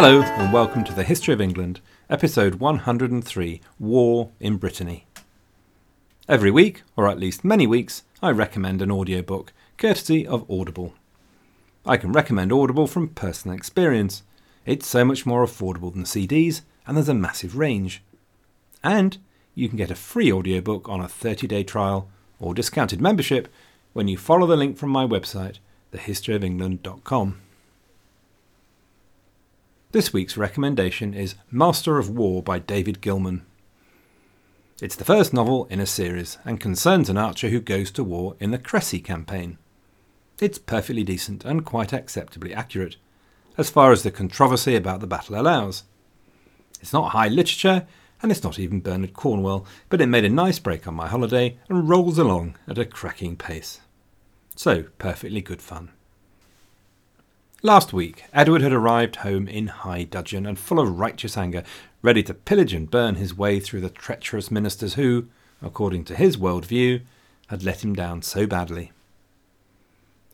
Hello, and welcome to the History of England, episode 103 War in Brittany. Every week, or at least many weeks, I recommend an audiobook, courtesy of Audible. I can recommend Audible from personal experience. It's so much more affordable than CDs, and there's a massive range. And you can get a free audiobook on a 30 day trial or discounted membership when you follow the link from my website, thehistoryofengland.com. This week's recommendation is Master of War by David Gilman. It's the first novel in a series and concerns an archer who goes to war in the Cressy campaign. It's perfectly decent and quite acceptably accurate, as far as the controversy about the battle allows. It's not high literature, and it's not even Bernard Cornwell, but it made a nice break on my holiday and rolls along at a cracking pace. So, perfectly good fun. Last week, Edward had arrived home in high dudgeon and full of righteous anger, ready to pillage and burn his way through the treacherous ministers who, according to his world view, had let him down so badly.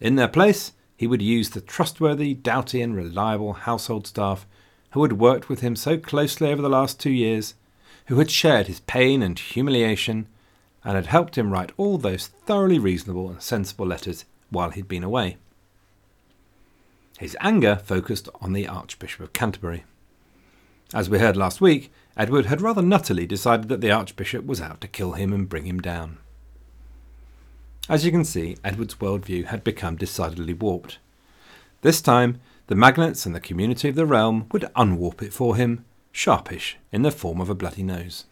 In their place, he would use the trustworthy, doughty, and reliable household staff who had worked with him so closely over the last two years, who had shared his pain and humiliation, and had helped him write all those thoroughly reasonable and sensible letters while he'd been away. His anger focused on the Archbishop of Canterbury. As we heard last week, Edward had rather nuttily decided that the Archbishop was out to kill him and bring him down. As you can see, Edward's worldview had become decidedly warped. This time, the magnates and the community of the realm would unwarp it for him, sharpish, in the form of a bloody nose.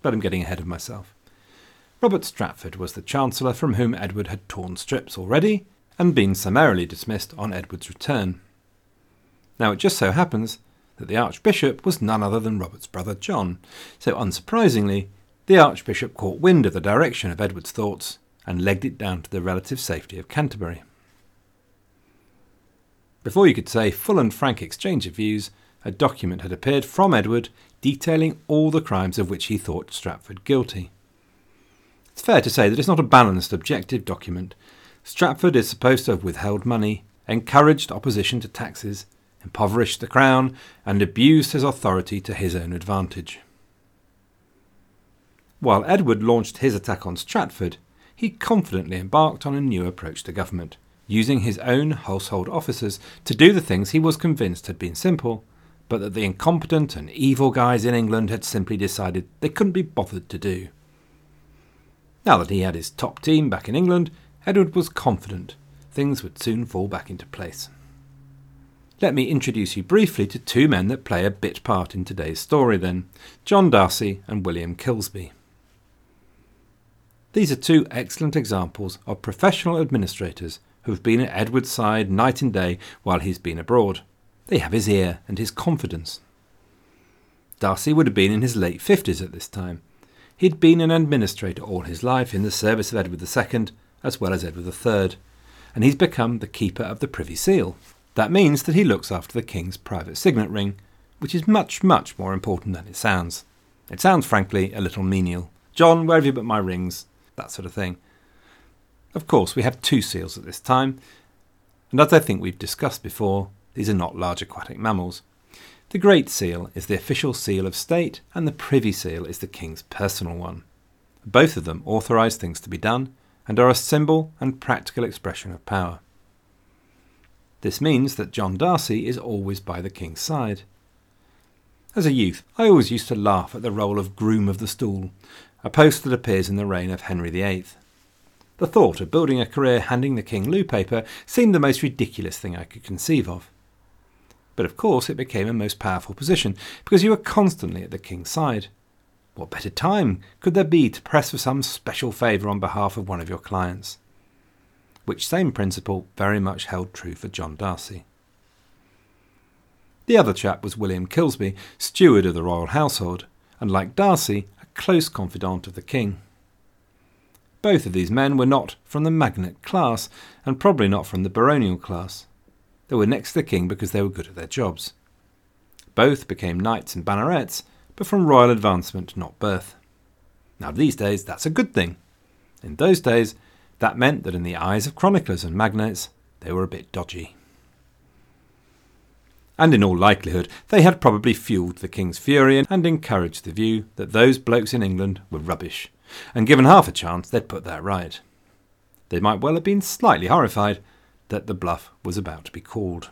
But I'm getting ahead of myself. Robert Stratford was the Chancellor from whom Edward had torn strips already, and been summarily dismissed on Edward's return. Now it just so happens that the Archbishop was none other than Robert's brother John, so unsurprisingly, the Archbishop caught wind of the direction of Edward's thoughts and legged it down to the relative safety of Canterbury. Before you could say full and frank exchange of views, a document had appeared from Edward detailing all the crimes of which he thought Stratford guilty. It's fair to say that it's not a balanced, objective document, Stratford is supposed to have withheld money, encouraged opposition to taxes, impoverished the crown, and abused his authority to his own advantage. While Edward launched his attack on Stratford, he confidently embarked on a new approach to government, using his own household officers to do the things he was convinced had been simple, but that the incompetent and evil guys in England had simply decided they couldn't be bothered to do. Now that he had his top team back in England, Edward was confident things would soon fall back into place. Let me introduce you briefly to two men that play a bit part in today's story, then John Darcy and William Kilsby. These are two excellent examples of professional administrators who have been at Edward's side night and day while he's been abroad. They have his ear and his confidence. Darcy would have been in his late fifties at this time. He'd been an administrator all his life in the service of Edward II as well as Edward III, and he's become the keeper of the Privy Seal. That means that he looks after the King's private signet ring, which is much, much more important than it sounds. It sounds, frankly, a little menial. John, where have you put my rings? That sort of thing. Of course, we have two seals at this time, and as I think we've discussed before, these are not large aquatic mammals. The Great Seal is the official seal of state, and the Privy Seal is the King's personal one. Both of them authorise things to be done, and are a symbol and practical expression of power. This means that John Darcy is always by the king's side. As a youth, I always used to laugh at the role of groom of the stool, a post that appears in the reign of Henry VIII. The thought of building a career handing the king loo paper seemed the most ridiculous thing I could conceive of. But of course, it became a most powerful position because you were constantly at the king's side. What better time could there be to press for some special favour on behalf of one of your clients? Which same principle very much held true for John Darcy. The other chap was William Kilsby, steward of the royal household, and like Darcy, a close confidant of the king. Both of these men were not from the magnate class, and probably not from the baronial class. They were next to the king because they were good at their jobs. Both became knights and bannerets, but from royal advancement, not birth. Now, these days, that's a good thing. In those days, that meant that in the eyes of chroniclers and magnates, they were a bit dodgy. and in all likelihood they had probably fuelled the king's fury and encouraged the view that those blokes in England were rubbish, and given half a chance they'd put that right. They might well have been slightly horrified that the bluff was about to be called.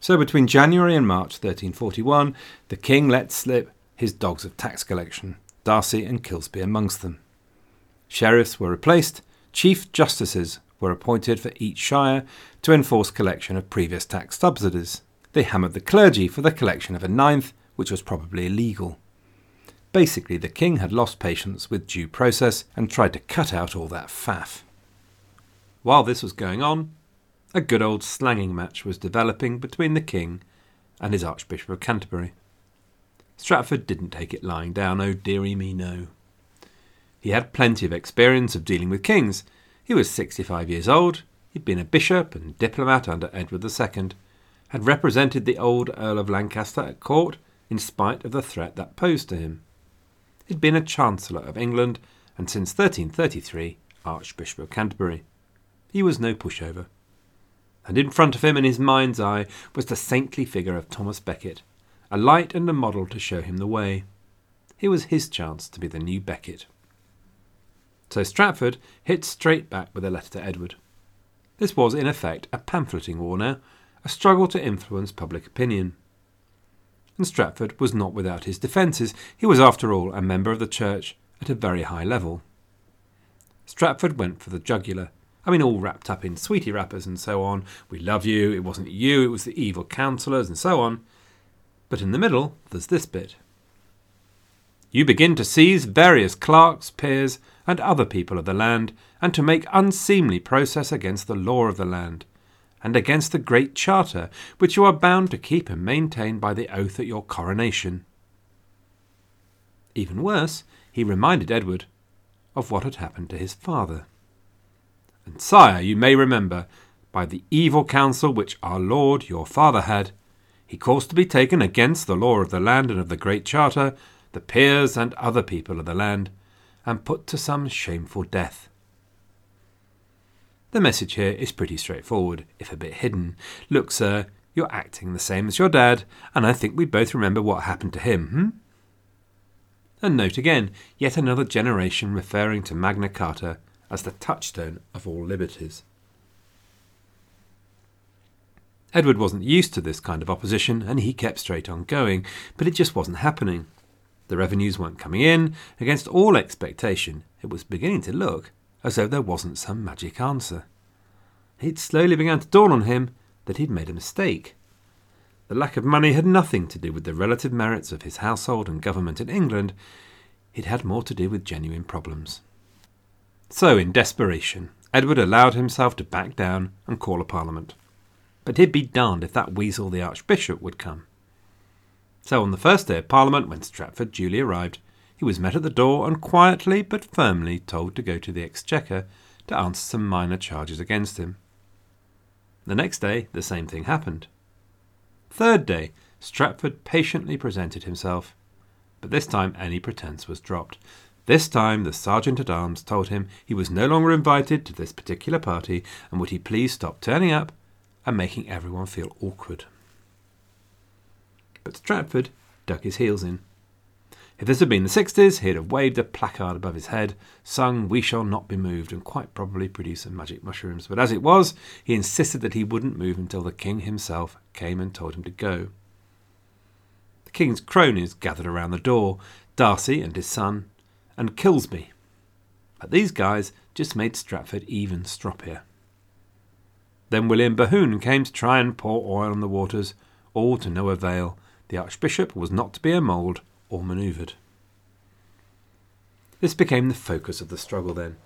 So between January and March 1341, the king let slip his dogs of tax collection, Darcy and Kilsby amongst them. Sheriffs were replaced, chief justices were appointed for each shire to enforce collection of previous tax subsidies. They hammered the clergy for the collection of a ninth, which was probably illegal. Basically, the king had lost patience with due process and tried to cut out all that faff. While this was going on, a good old slanging match was developing between the king and his Archbishop of Canterbury. Stratford didn't take it lying down, oh dearie me, no. He had plenty of experience of dealing with kings. He was 65 years old, he'd been a bishop and diplomat under Edward II, had represented the old Earl of Lancaster at court in spite of the threat that posed to him. He'd been a Chancellor of England and since 1333 Archbishop of Canterbury. He was no pushover and in front of him in his mind's eye was the saintly figure of Thomas Becket, a light and a model to show him the way. Here was his chance to be the new Becket. So Stratford hit straight back with a letter to Edward. This was, in effect, a pamphleting war now, a struggle to influence public opinion. And Stratford was not without his defences. He was, after all, a member of the church at a very high level. Stratford went for the jugular, I mean, all wrapped up in sweetie wrappers and so on. We love you, it wasn't you, it was the evil counsellors, and so on. But in the middle, there's this bit. You begin to seize various clerks, peers, and other people of the land, and to make unseemly process against the law of the land, and against the great charter which you are bound to keep and maintain by the oath at your coronation. Even worse, he reminded Edward of what had happened to his father. And sire, you may remember, by the evil counsel which our lord your father had, he caused to be taken against the law of the land and of the Great Charter, the peers and other people of the land, and put to some shameful death. The message here is pretty straightforward, if a bit hidden. Look, sir, you're acting the same as your dad, and I think we both remember what happened to him, hmm? And note again, yet another generation referring to Magna Carta as the touchstone of all liberties. Edward wasn't used to this kind of opposition, and he kept straight on going, but it just wasn't happening. The revenues weren't coming in. Against all expectation, it was beginning to look as though there wasn't some magic answer. It slowly began to dawn on him that he'd made a mistake. The lack of money had nothing to do with the relative merits of his household and government in England. It had more to do with genuine problems. So, in desperation, Edward allowed himself to back down and call a parliament. But he'd be darned if that weasel the Archbishop would come. So, on the first day of Parliament, when Stratford duly arrived, he was met at the door and quietly but firmly told to go to the Exchequer to answer some minor charges against him. The next day, the same thing happened. Third day, Stratford patiently presented himself, but this time any pretence was dropped. This time the sergeant at arms told him he was no longer invited to this particular party and would he please stop turning up and making everyone feel awkward. But Stratford dug his heels in. If this had been the 60s, he'd have waved a placard above his head, sung We Shall Not Be Moved, and quite probably produced some magic mushrooms. But as it was, he insisted that he wouldn't move until the king himself came and told him to go. The king's cronies gathered around the door Darcy and his son, and Kilsby. But these guys just made Stratford even stroppier. Then William Bohun came to try and pour oil on the waters, all to no avail. The Archbishop was not to be emoled or manoeuvred. This became the focus of the struggle then.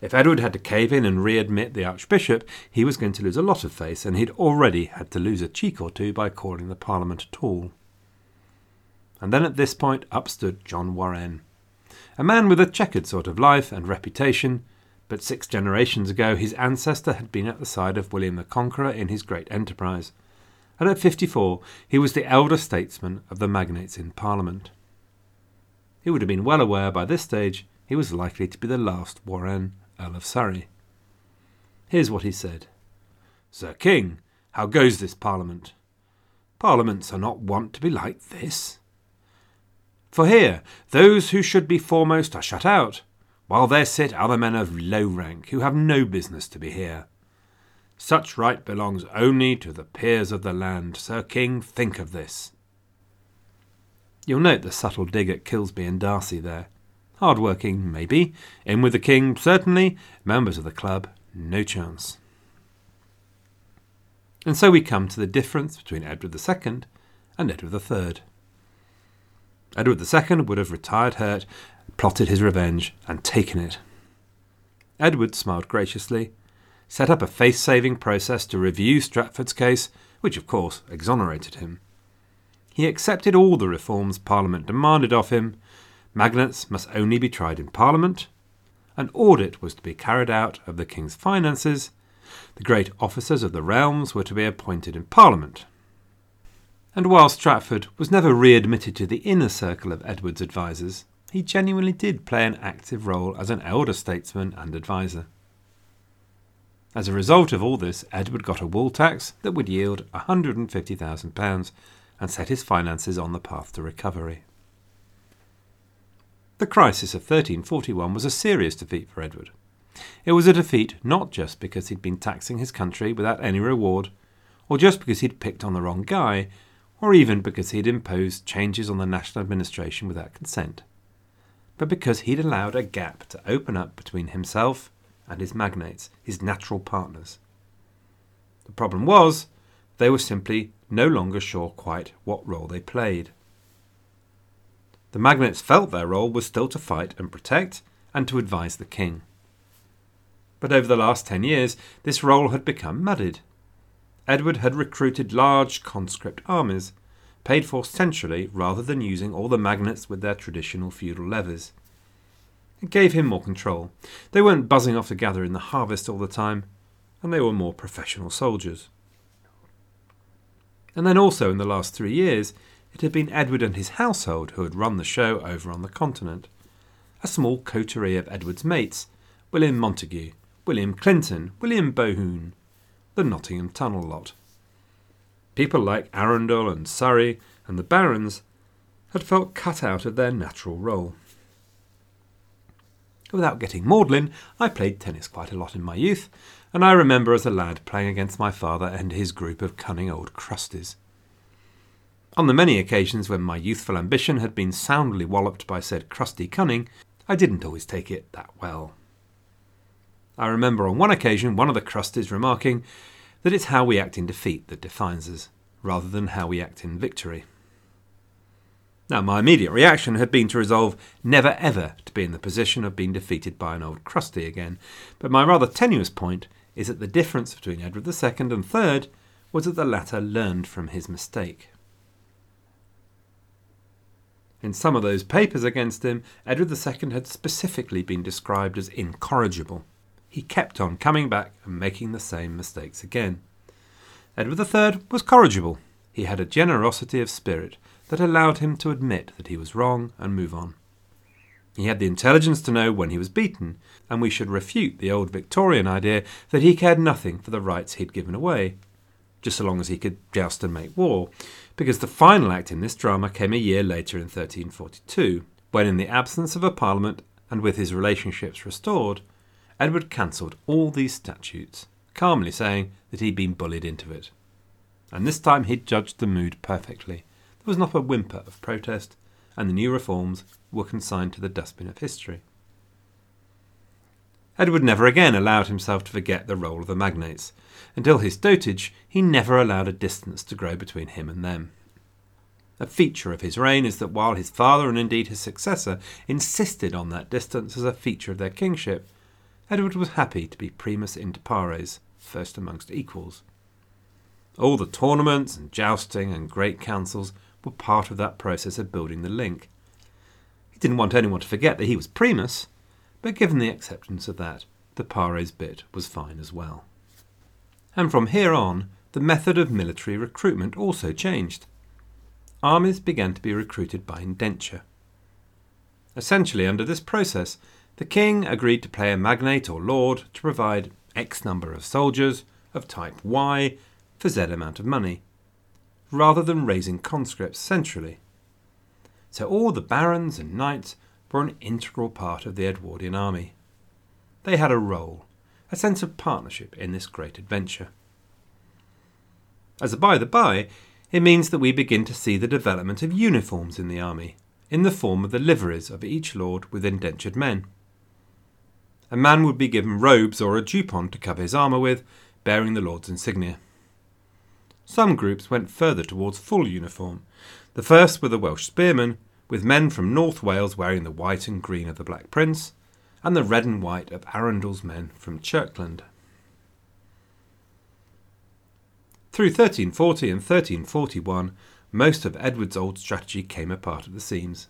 If Edward had to cave in and readmit the Archbishop, he was going to lose a lot of face, and he'd already had to lose a cheek or two by calling the Parliament at all. And then at this point up stood John Warenne, a man with a checkered sort of life and reputation, but six generations ago his ancestor had been at the side of William the Conqueror in his great enterprise, and at fifty four he was the elder statesman of the magnates in Parliament. He would have been well aware by this stage he was likely to be the last Warenne, Earl of Surrey. Here's what he said Sir King, How goes this Parliament? Parliaments are not wont to be like this. For here, those who should be foremost are shut out, while there sit other men of low rank who have no business to be here. Such right belongs only to the peers of the land. Sir King, think of this. You'll note the subtle dig at Kilsby and Darcy there. Hard working, maybe. In with the king, certainly. Members of the club, no chance. And so we come to the difference between Edward II and Edward III. Edward II would have retired hurt, plotted his revenge, and taken it. Edward smiled graciously, set up a face saving process to review Stratford's case, which of course exonerated him. He accepted all the reforms Parliament demanded of him. Magnates must only be tried in Parliament. An audit was to be carried out of the King's finances. The great officers of the realms were to be appointed in Parliament and while Stratford was never readmitted to the inner circle of Edward's advisers, he genuinely did play an active role as an elder statesman and adviser. As a result of all this, Edward got a wool tax that would yield £150,000 and set his finances on the path to recovery. The crisis of 1341 was a serious defeat for Edward. It was a defeat not just because he'd been taxing his country without any reward, or just because he'd picked on the wrong guy, or even because he'd imposed changes on the national administration without consent, but because he'd allowed a gap to open up between himself and his magnates, his natural partners. The problem was, they were simply no longer sure quite what role they played. The magnates felt their role was still to fight and protect and to advise the king. But over the last ten years, this role had become muddied. Edward had recruited large conscript armies, paid for centrally rather than using all the magnates with their traditional feudal levies. It gave him more control. They weren't buzzing off to gather in the harvest all the time, and they were more professional soldiers. And then also in the last three years, it had been Edward and his household who had run the show over on the continent. A small coterie of Edward's mates William Montagu, William Clinton, William Bohun, the Nottingham Tunnel lot. People like Arundel and Surrey and the barons had felt cut out of their natural role. Without getting maudlin, I played tennis quite a lot in my youth, and I remember as a lad playing against my father and his group of cunning old crusties. On the many occasions when my youthful ambition had been soundly walloped by said crusty cunning, I didn't always take it that well. I remember on one occasion one of the crusties remarking, that it's how we act in defeat that defines us, rather than how we act in victory. Now, my immediate reaction had been to resolve never ever to be in the position of being defeated by an old crusty again, but my rather tenuous point is that the difference between Edward II and III was that the latter learned from his mistake. In some of those papers against him, Edward II had specifically been described as incorrigible he kept on coming back and making the same mistakes again. Edward III was corrigible. He had a generosity of spirit that allowed him to admit that he was wrong and move on. He had the intelligence to know when he was beaten, and we should refute the old Victorian idea that he cared nothing for the rights he'd given away, just so long as he could joust and make war, because the final act in this drama came a year later in 1342, when, in the absence of a parliament and with his relationships restored, Edward cancelled all these statutes, calmly saying that he'd been bullied into it. And this time he'd judged the mood perfectly. There was not a whimper of protest, and the new reforms were consigned to the dustbin of history. Edward never again allowed himself to forget the role of the magnates. Until his dotage, he never allowed a distance to grow between him and them. A feature of his reign is that while his father and indeed his successor insisted on that distance as a feature of their kingship, Edward was happy to be primus inter pares, first amongst equals. All the tournaments and jousting and great councils were part of that process of building the link. He didn't want anyone to forget that he was primus, but given the acceptance of that, the pares bit was fine as well. And from here on, the method of military recruitment also changed. Armies began to be recruited by indenture. Essentially, under this process, the king agreed to pay a magnate or lord to provide X number of soldiers of type Y for Z amount of money, rather than raising conscripts centrally. So all the barons and knights were an integral part of the Edwardian army. They had a role, a sense of partnership in this great adventure. As a by the by, it means that we begin to see the development of uniforms in the army, in the form of the liveries of each lord with indentured men. A man would be given robes or a jupon to cover his armour with, bearing the lord's insignia. Some groups went further towards full uniform. The first were the Welsh spearmen, with men from North Wales wearing the white and green of the Black Prince, and the red and white of Arundel's men from Chirkland. Through 1340 and 1341, most of Edward's old strategy came apart at the seams.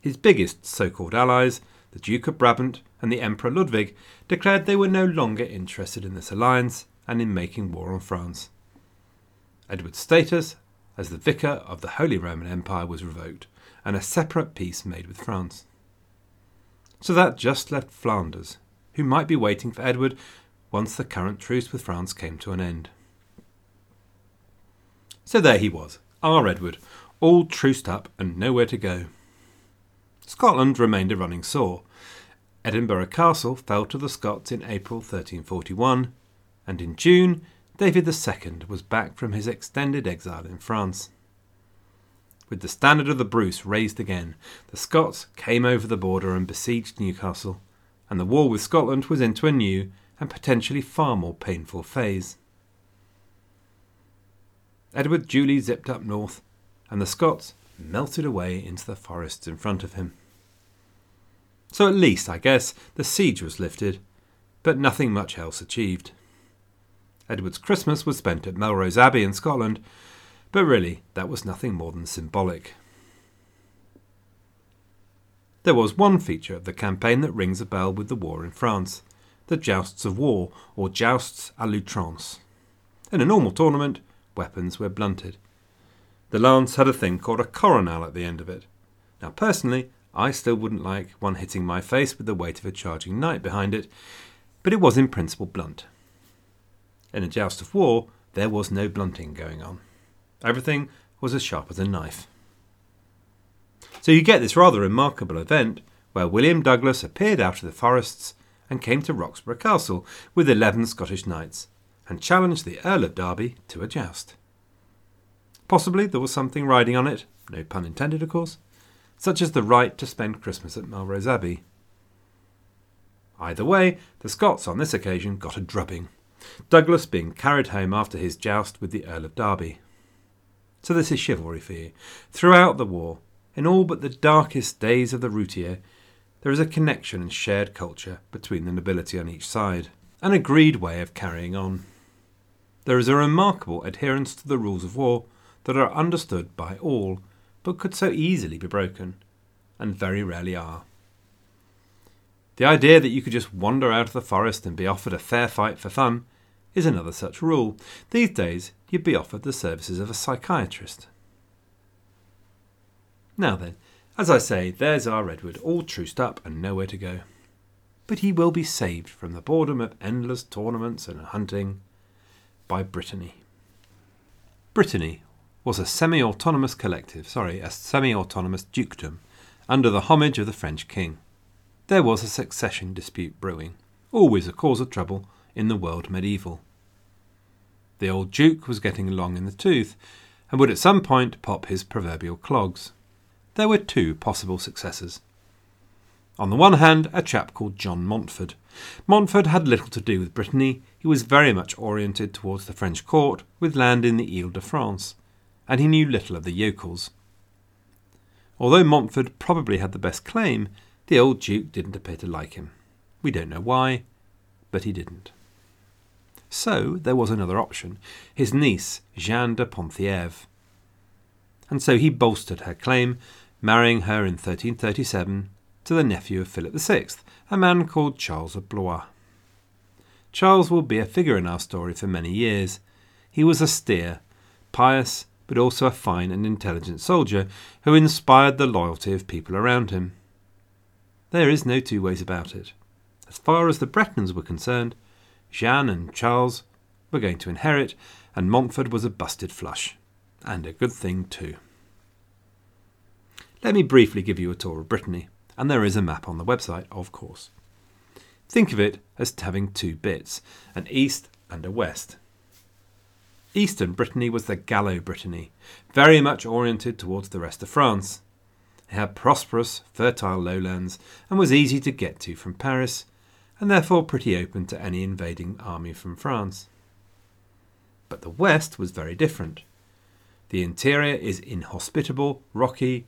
His biggest so called allies, the Duke of Brabant and the Emperor Ludwig, declared they were no longer interested in this alliance and in making war on France. Edward's status as the vicar of the Holy Roman Empire was revoked, and a separate peace made with France. So that just left Flanders, who might be waiting for Edward once the current truce with France came to an end. So there he was, our Edward, all truced up and nowhere to go. Scotland remained a running sore. Edinburgh Castle fell to the Scots in April 1341, and in June David II was back from his extended exile in France. With the standard of the Bruce raised again, the Scots came over the border and besieged Newcastle, and the war with Scotland was into a new and potentially far more painful phase. Edward duly zipped up north, and the Scots melted away into the forests in front of him. So at least, I guess, the siege was lifted, but nothing much else achieved. Edward's Christmas was spent at Melrose Abbey in Scotland, but really that was nothing more than symbolic. There was one feature of the campaign that rings a bell with the war in France the jousts of war, or jousts à l'outrance. In a normal tournament, weapons were blunted. The lance had a thing called a coronal at the end of it. Now, personally, I still wouldn't like one hitting my face with the weight of a charging knight behind it, but it was in principle blunt. In a joust of war, there was no blunting going on. Everything was as sharp as a knife. So you get this rather remarkable event where William Douglas appeared out of the forests and came to Roxburgh Castle with eleven Scottish knights and challenged the Earl of Derby to a joust. Possibly there was something riding on it, no pun intended, of course, such as the right to spend Christmas at Melrose Abbey. Either way, the Scots on this occasion got a drubbing, Douglas being carried home after his joust with the Earl of Derby. So this is chivalry for you. Throughout the war, in all but the darkest days of the routier, there is a connection and shared culture between the nobility on each side, an agreed way of carrying on. There is a remarkable adherence to the rules of war that are understood by all, but could so easily be broken, and very rarely are. The idea that you could just wander out of the forest and be offered a fair fight for fun is another such rule. These days, you'd be offered the services of a psychiatrist. Now then, as I say, there's our Edward, all truced up and nowhere to go. But he will be saved from the boredom of endless tournaments and hunting by Brittany. Brittany was a semi autonomous collective, sorry, a semi autonomous dukedom, under the homage of the French king. There was a succession dispute brewing, always a cause of trouble in the world medieval. The old duke was getting long in the tooth, and would at some point pop his proverbial clogs. There were two possible successors. On the one hand, a chap called John Montfort. Montfort had little to do with Brittany, he was very much oriented towards the French court, with land in the Ile de France, and he knew little of the yokels. Although Montfort probably had the best claim, the old Duke didn't appear to like him. We don't know why, but he didn't. So there was another option his niece, Jeanne de Penthièvre. And so he bolstered her claim, marrying her in 1337 to the nephew of Philip VI, a man called Charles of Blois. Charles will be a figure in our story for many years. He was austere, pious, but also a fine and intelligent soldier who inspired the loyalty of people around him. There is no two ways about it. As far as the Bretons were concerned, Jeanne and Charles were going to inherit, and Montfort was a busted flush. And a good thing, too. Let me briefly give you a tour of Brittany, and there is a map on the website, of course. Think of it as having two bits an east and a west. Eastern Brittany was the Gallo Brittany, very much oriented towards the rest of France. It had prosperous, fertile lowlands and was easy to get to from Paris, and therefore pretty open to any invading army from France. But the west was very different. The interior is inhospitable, rocky,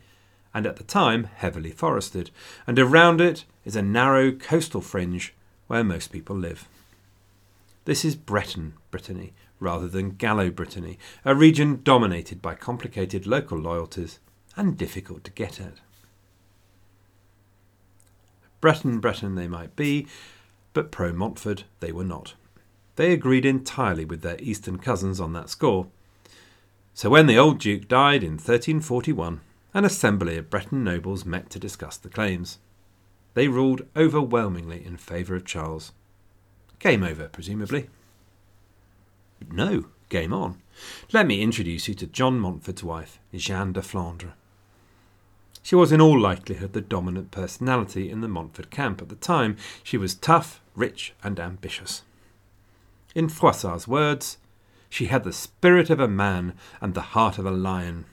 and at the time heavily forested, and around it is a narrow coastal fringe where most people live. This is Breton Brittany rather than Gallo Brittany, a region dominated by complicated local loyalties and difficult to get at. Breton Breton they might be, but pro Montfort they were not. They agreed entirely with their eastern cousins on that score. So when the old Duke died in 1341, an assembly of Breton nobles met to discuss the claims. They ruled overwhelmingly in favour of Charles. Game over, presumably. No, game on. Let me introduce you to John Montfort's wife, Jeanne de Flandre. She was in all likelihood the dominant personality in the Montfort camp at the time. She was tough, rich, and ambitious. In Froissart's words, she had the spirit of a man and the heart of a lion.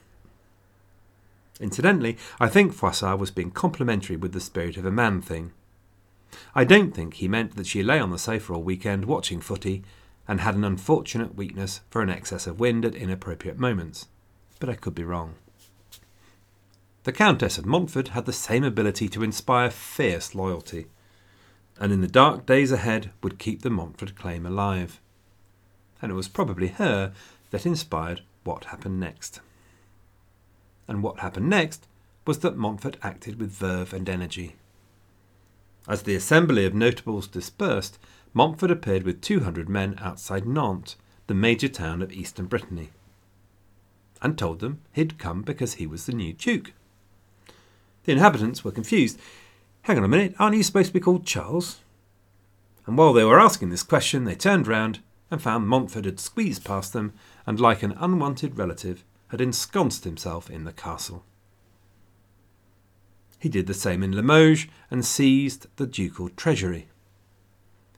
Incidentally, I think Froissart was being complimentary with the spirit of a man thing. I don't think he meant that she lay on the sofa all weekend watching footy and had an unfortunate weakness for an excess of wind at inappropriate moments, but I could be wrong. The Countess of Montfort had the same ability to inspire fierce loyalty, and in the dark days ahead would keep the Montfort claim alive. And it was probably her that inspired what happened next and what happened next was that Montfort acted with verve and energy. As the assembly of notables dispersed, Montfort appeared with 200 men outside Nantes, the major town of eastern Brittany, and told them he'd come because he was the new duke. The inhabitants were confused. Hang on a minute, aren't you supposed to be called Charles? And while they were asking this question, they turned round and found Montfort had squeezed past them, and like an unwanted relative, had ensconced himself in the castle. He did the same in Limoges and seized the ducal treasury.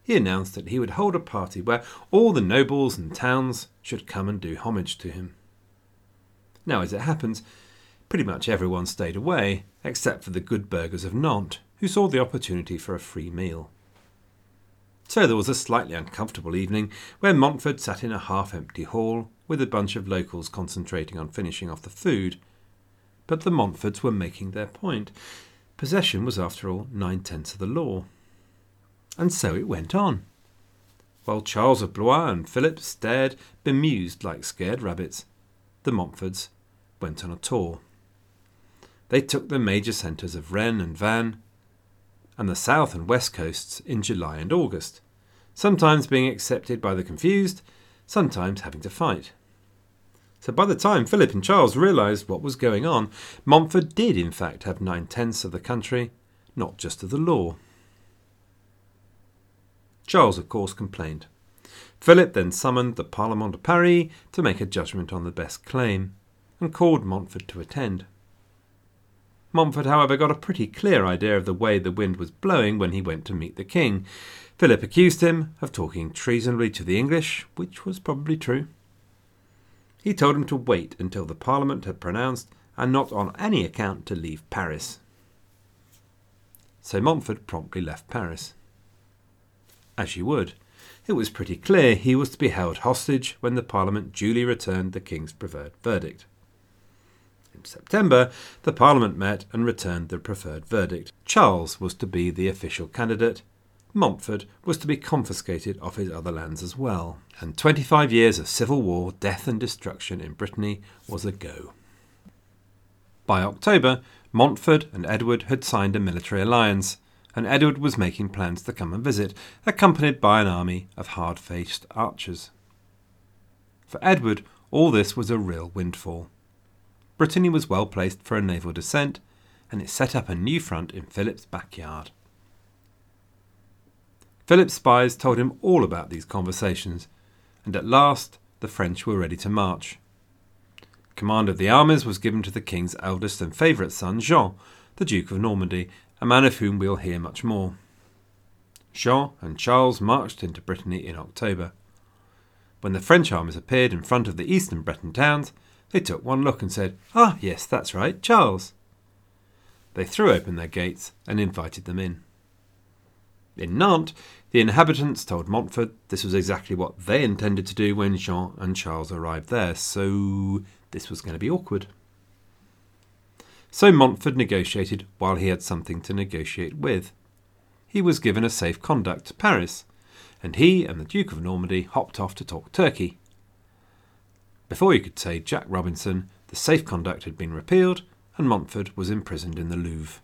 He announced that he would hold a party where all the nobles and towns should come and do homage to him. Now, as it happens, pretty much everyone stayed away, except for the good burghers of Nantes, who saw the opportunity for a free meal. So there was a slightly uncomfortable evening where Montfort sat in a half empty hall with a bunch of locals concentrating on finishing off the food. But the Montforts were making their point. Possession was, after all, nine tenths of the law. And so it went on. While Charles of Blois and Philip stared, bemused like scared rabbits, the Montforts went on a tour. They took the major centres of Rennes and Vannes, and the south and west coasts in July and August, sometimes being accepted by the confused, sometimes having to fight. So by the time Philip and Charles realised what was going on, Montfort did in fact have nine tenths of the country, not just of the law. Charles, of course, complained. Philip then summoned the Parlement de Paris to make a judgment on the best claim, and called Montfort to attend. Montfort, however, got a pretty clear idea of the way the wind was blowing when he went to meet the king. Philip accused him of talking treasonably to the English, which was probably true. He told him to wait until the Parliament had pronounced, and not on any account to leave Paris. So Montfort promptly left Paris. As you would. It was pretty clear he was to be held hostage when the Parliament duly returned the King's preferred verdict. In September, the Parliament met and returned the preferred verdict. Charles was to be the official candidate. Montfort was to be confiscated off his other lands as well. And 25 years of civil war, death, and destruction in Brittany was a go. By October, Montfort and Edward had signed a military alliance, and Edward was making plans to come and visit, accompanied by an army of hard faced archers. For Edward, all this was a real windfall. Brittany was well placed for a naval descent, and it set up a new front in Philip's backyard. Philip's spies told him all about these conversations, and at last the French were ready to march. Command of the armies was given to the king's eldest and favourite son, Jean, the Duke of Normandy, a man of whom we'll hear much more. Jean and Charles marched into Brittany in October. When the French armies appeared in front of the eastern Breton towns, they took one look and said, Ah, yes, that's right, Charles. They threw open their gates and invited them in. In Nantes, the inhabitants told Montfort this was exactly what they intended to do when Jean and Charles arrived there, so this was going to be awkward. So Montfort negotiated while he had something to negotiate with. He was given a safe conduct to Paris, and he and the Duke of Normandy hopped off to talk Turkey. Before you could say Jack Robinson, the safe conduct had been repealed, and Montfort was imprisoned in the Louvre.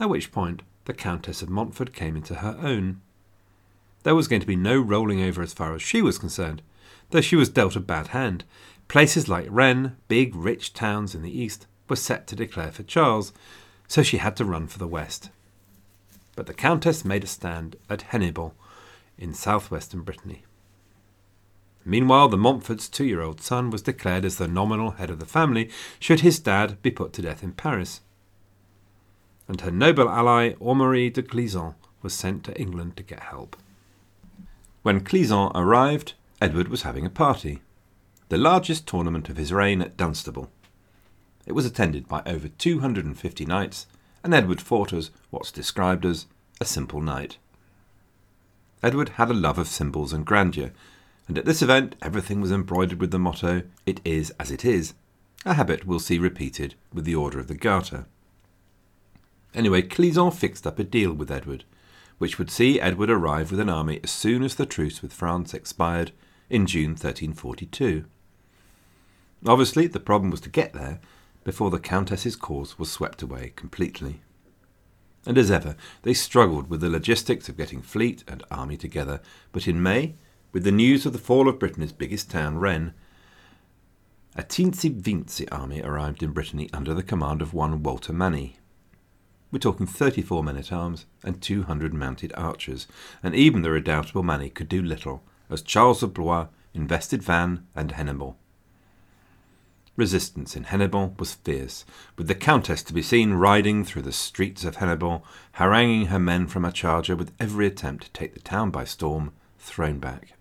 At which point, the Countess of Montfort came into her own. There was going to be no rolling over as far as she was concerned, though she was dealt a bad hand. Places like Rennes, big rich towns in the east, were set to declare for Charles, so she had to run for the west. But the Countess made a stand at Hennebont in southwestern Brittany. Meanwhile, the Montfort's two year old son was declared as the nominal head of the family should his dad be put to death in Paris and her noble ally Amaury de Clisson was sent to England to get help. When Clisson arrived, Edward was having a party, the largest tournament of his reign at Dunstable. It was attended by over 250 knights, and Edward fought as what's described as a simple knight. Edward had a love of symbols and grandeur, and at this event everything was embroidered with the motto, It is as it is, a habit we'll see repeated with the Order of the Garter. Anyway, Clisson fixed up a deal with Edward, which would see Edward arrive with an army as soon as the truce with France expired in June 1342. Obviously, the problem was to get there before the Countess's cause was swept away completely. And as ever, they struggled with the logistics of getting fleet and army together, but in May, with the news of the fall of Brittany's biggest town, Rennes, a teensy weensy army arrived in Brittany under the command of one Walter Manny. We're talking 34 men at arms and 200 mounted archers, and even the redoubtable Manny could do little, as Charles of Blois invested Vannes and Hennebont. Resistance in Hennebont was fierce, with the Countess to be seen riding through the streets of Hennebont, haranguing her men from a charger with every attempt to take the town by storm thrown back.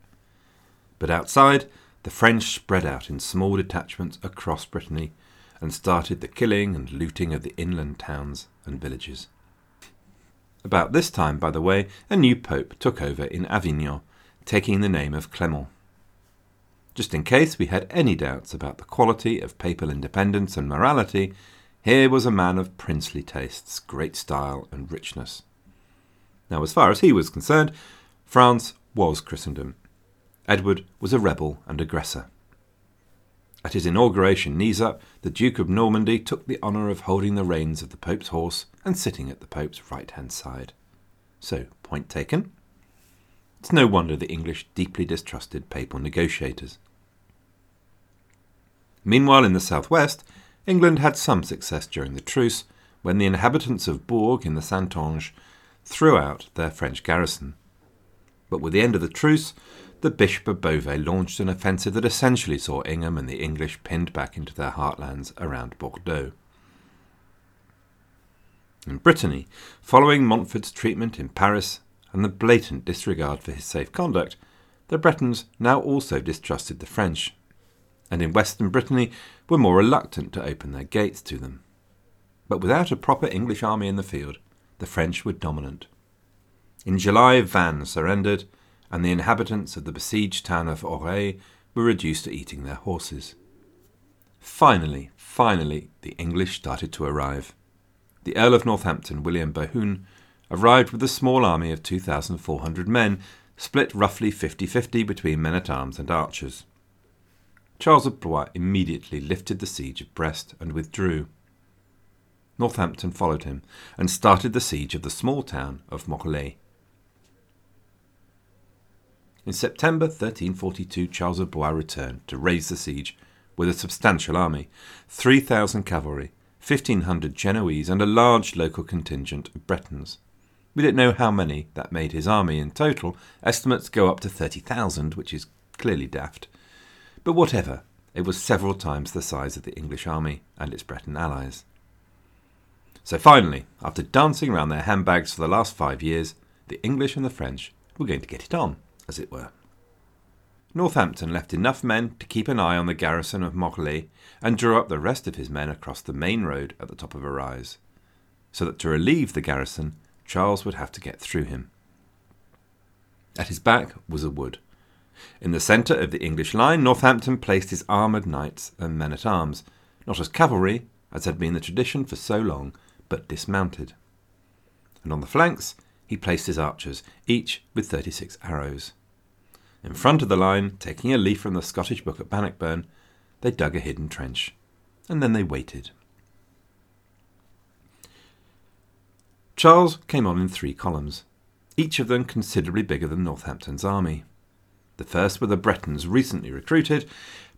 But outside, the French spread out in small detachments across Brittany and started the killing and looting of the inland towns and villages. About this time, by the way, a new pope took over in Avignon, taking the name of Clement. Just in case we had any doubts about the quality of papal independence and morality, here was a man of princely tastes, great style, and richness. Now, as far as he was concerned, France was Christendom. Edward was a rebel and aggressor. At his inauguration knees up, the Duke of Normandy took the honour of holding the reins of the Pope's horse and sitting at the Pope's right hand side. So, point taken. It's no wonder the English deeply distrusted papal negotiators. Meanwhile, in the southwest, England had some success during the truce when the inhabitants of Bourg in the Saintonge threw out their French garrison. But with the end of the truce, the Bishop of Beauvais launched an offensive that essentially saw Ingham and the English pinned back into their heartlands around Bordeaux. In Brittany, following Montfort's treatment in Paris and the blatant disregard for his safe conduct, the Bretons now also distrusted the French, and in western Brittany were more reluctant to open their gates to them. But without a proper English army in the field, the French were dominant. In July, Vannes surrendered, and the inhabitants of the besieged town of Auray were reduced to eating their horses. Finally, finally, the English started to arrive. The Earl of Northampton, William Bohun, arrived with a small army of 2,400 men, split roughly 50 50 between men at arms and archers. Charles of Blois immediately lifted the siege of Brest and withdrew. Northampton followed him and started the siege of the small town of Morlaix. In September 1342, Charles of Blois returned to raise the siege with a substantial army 3,000 cavalry, 1,500 Genoese, and a large local contingent of Bretons. We don't know how many that made his army in total. Estimates go up to 30,000, which is clearly daft. But whatever, it was several times the size of the English army and its Breton allies. So finally, after dancing round their handbags for the last five years, the English and the French were going to get it on, as it were. Northampton left enough men to keep an eye on the garrison of Morlaix and drew up the rest of his men across the main road at the top of a rise, so that to relieve the garrison, Charles would have to get through him. At his back was a wood. In the centre of the English line, Northampton placed his armoured knights and men at arms, not as cavalry, as had been the tradition for so long, but dismounted. And on the flanks, he placed his archers, each with 36 arrows. In front of the line, taking a leaf from the Scottish book at Bannockburn, they dug a hidden trench, and then they waited. Charles came on in three columns, each of them considerably bigger than Northampton's army. The first were the Bretons recently recruited,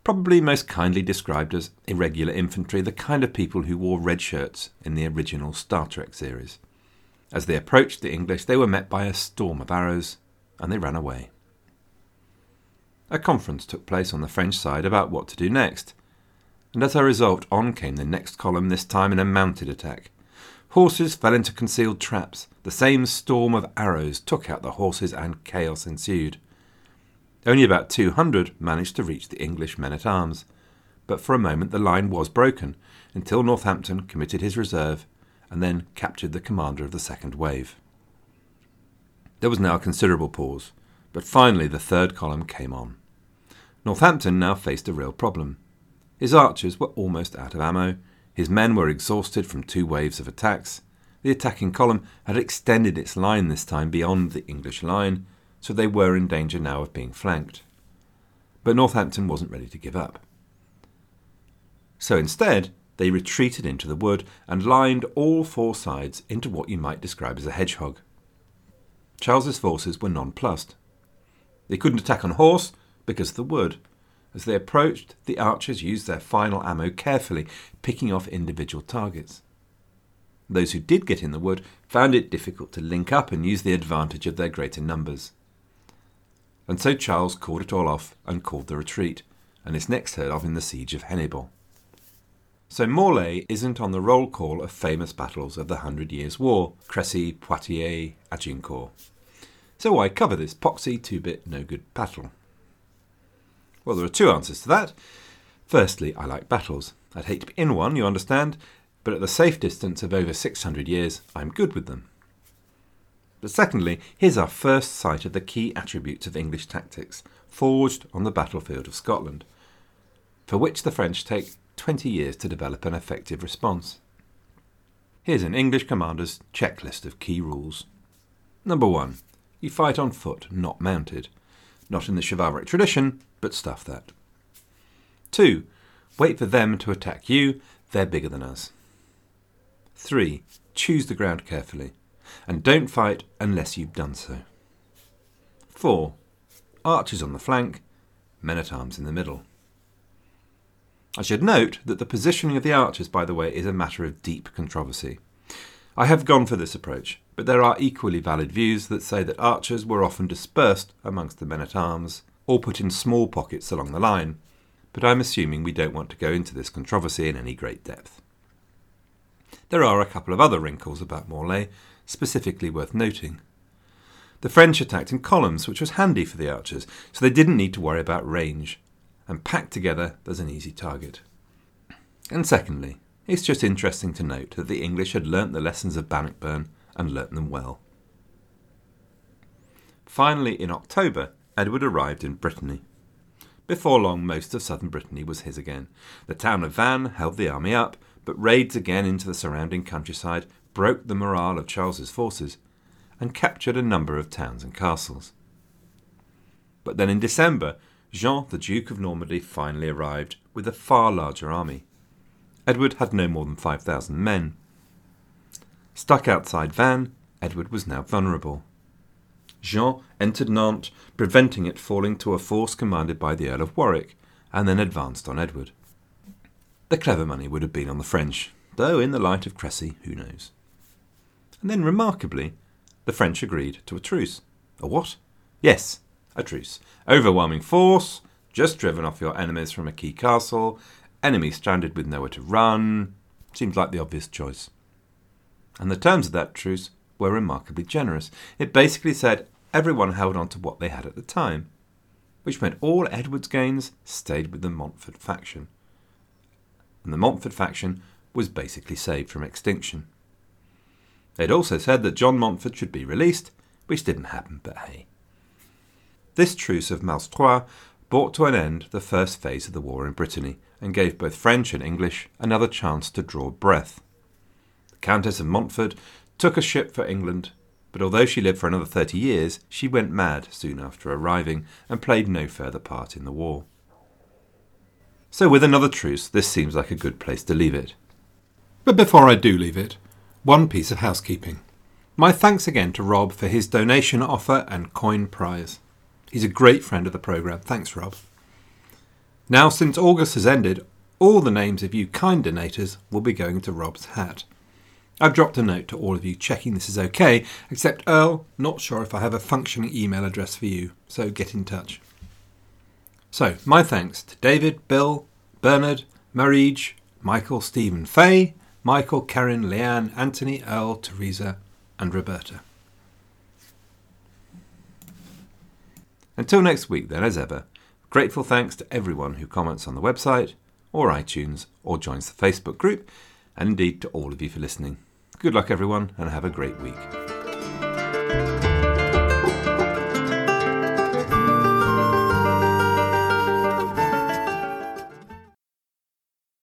probably most kindly described as irregular infantry, the kind of people who wore red shirts in the original Star Trek series. As they approached the English, they were met by a storm of arrows, and they ran away. A conference took place on the French side about what to do next, and as a result, on came the next column, this time in a mounted attack. Horses fell into concealed traps. The same storm of arrows took out the horses, and chaos ensued. Only about 200 managed to reach the English men at arms, but for a moment the line was broken until Northampton committed his reserve and then captured the commander of the second wave. There was now a considerable pause, but finally the third column came on. Northampton now faced a real problem. His archers were almost out of ammo, his men were exhausted from two waves of attacks, the attacking column had extended its line this time beyond the English line, so they were in danger now of being flanked. But Northampton wasn't ready to give up. So instead, they retreated into the wood and lined all four sides into what you might describe as a hedgehog. Charles's forces were nonplussed. They couldn't attack on horse because of the wood. As they approached, the archers used their final ammo carefully, picking off individual targets. Those who did get in the wood found it difficult to link up and use the advantage of their greater numbers. And so Charles called it all off and called the retreat, and is next heard of in the siege of Hennebont. So Morlaix isn't on the roll call of famous battles of the Hundred Years' War, Crecy, Poitiers, Agincourt. So why cover this poxy two-bit no-good battle? Well, there are two answers to that. Firstly, I like battles. I'd hate to be in one, you understand, but at the safe distance of over 600 years, I'm good with them. But secondly, here's our first sight of the key attributes of English tactics, forged on the battlefield of Scotland, for which the French take 20 years to develop an effective response. Here's an English commander's checklist of key rules. Number one, you fight on foot, not mounted. Not in the chivalric tradition, but stuff that. Two, wait for them to attack you, they're bigger than us. Three, choose the ground carefully and don't fight unless you've done so. 4. Archers on the flank, men at arms in the middle. I should note that the positioning of the archers, by the way, is a matter of deep controversy. I have gone for this approach, but there are equally valid views that say that archers were often dispersed amongst the men at arms or put in small pockets along the line, but I'm assuming we don't want to go into this controversy in any great depth. There are a couple of other wrinkles about Morlaix specifically worth noting. The French attacked in columns, which was handy for the archers, so they didn't need to worry about range, and packed together, there's an easy target. And secondly, it's just interesting to note that the English had learnt the lessons of Bannockburn and learnt them well. Finally, in October, Edward arrived in Brittany. Before long, most of southern Brittany was his again. The town of Vannes held the army up, but raids again into the surrounding countryside broke the morale of Charles's forces, and captured a number of towns and castles. But then in December, Jean, the Duke of Normandy, finally arrived with a far larger army. Edward had no more than 5,000 men. Stuck outside Vannes, Edward was now vulnerable. Jean entered Nantes, preventing it falling to a force commanded by the Earl of Warwick, and then advanced on Edward. The clever money would have been on the French, though in the light of Crecy, who knows? And then, remarkably, the French agreed to a truce. A what? Yes, a truce. Overwhelming force, just driven off your enemies from a key castle, enemy stranded with nowhere to run. Seems like the obvious choice. And the terms of that truce were remarkably generous. It basically said everyone held on to what they had at the time, which meant all Edward's gains stayed with the Montfort faction. And the Montfort faction was basically saved from extinction. It also said that John Montfort should be released, which didn't happen, but hey. This truce of Malestroit brought to an end the first phase of the war in Brittany and gave both French and English another chance to draw breath. The Countess of Montfort took a ship for England, but although she lived for another thirty years, she went mad soon after arriving and played no further part in the war. So, with another truce, this seems like a good place to leave it. But before I do leave it, one piece of housekeeping. My thanks again to Rob for his donation offer and coin prize. He's a great friend of the programme. Thanks, Rob. Now, since August has ended, all the names of you kind donators will be going to Rob's hat. I've dropped a note to all of you checking this is okay, except Earl, not sure if I have a functioning email address for you, so get in touch. So, my thanks to David, Bill, Bernard, Marige, Michael, Stephen, Fay, Michael, Karen, Leanne, Anthony, Earl, Teresa, and Roberta. Until next week, then, as ever, grateful thanks to everyone who comments on the website, or iTunes, or joins the Facebook group, and indeed to all of you for listening. Good luck, everyone, and have a great week.